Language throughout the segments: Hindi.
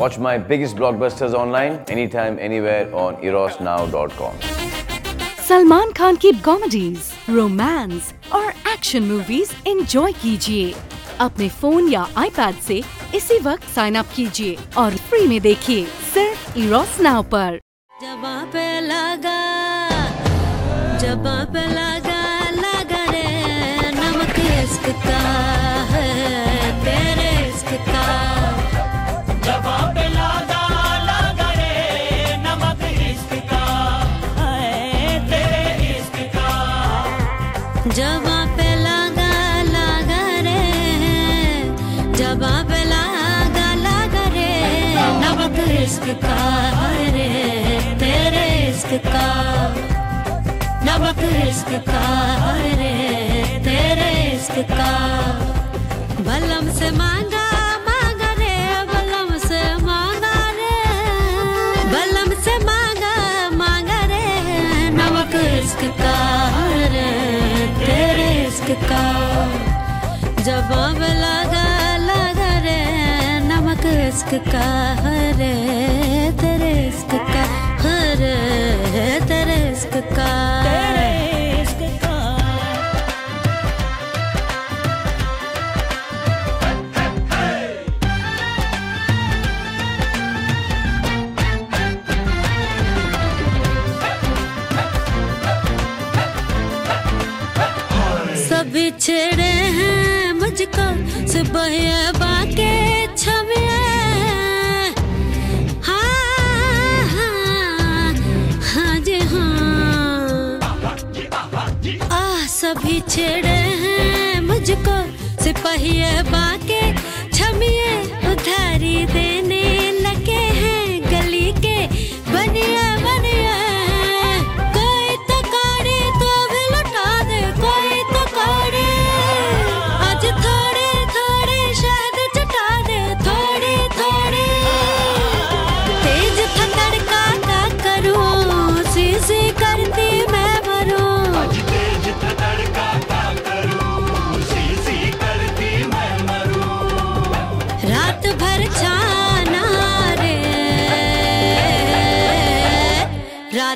Watch my biggest blockbusters online anytime, anywhere on erosnow.com. Salman Khan की कॉमेडीज रोमांस और एक्शन मूवीज़ एंजॉय कीजिए अपने फ़ोन या आईपैड से इसी वक्त साइन अप कीजिए और फ्री में देखिए सिर्फ़ इरोस नाउ पर जबा पे लगा जबा पे लगा का नमक इश्क का रे तेरे इश्क का। बलम से मांगा मांगा रे, बलम से मांगा रे। बलम से मांगा मांगा रे नमक इश्क का रे तेरे इश्क का। जवाब लगा लगा रे नमक इश्क का रे इश्क का। तेरे इश्क का। सभी छेड़े हैं मुझको सुबह बाके सभी छेड़े हैं मुझको सिपाही बाके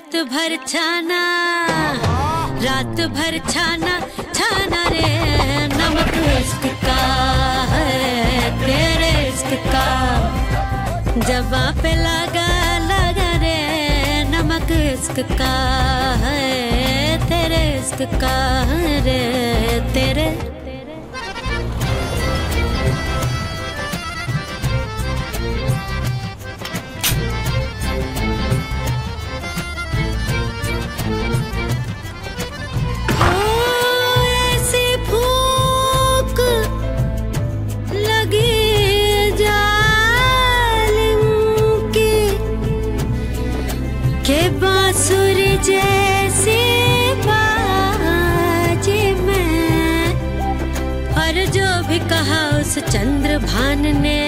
रात भर छाना, रात भर छाना छाना रे, नमक इश्क का है, तेरे इश्क का। जबा पे लगा लगा रे, नमक इश्क का है, तेरे इश्क का रे, तेरे के बांसुरी जैसी बाजी में। और जो भी कहा उस चंद्र भान ने,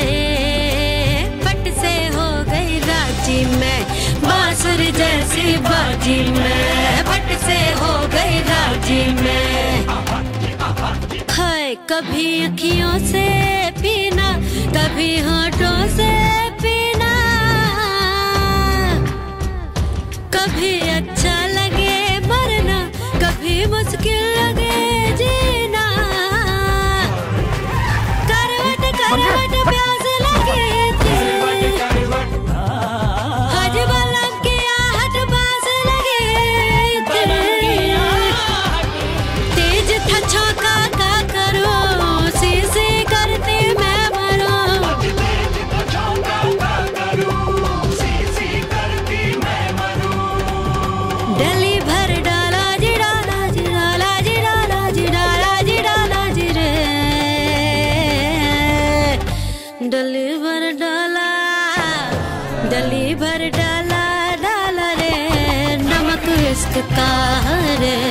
पट से हो गई राज़ी में। बांसुरी जैसी बाजी में, पट से हो गई राज़ी में। हाय कभी अखियों से पीना, कभी होठों से डली भर डाला डली भर डाला डाला रे नमक इश्क का रे तेरे इश्क का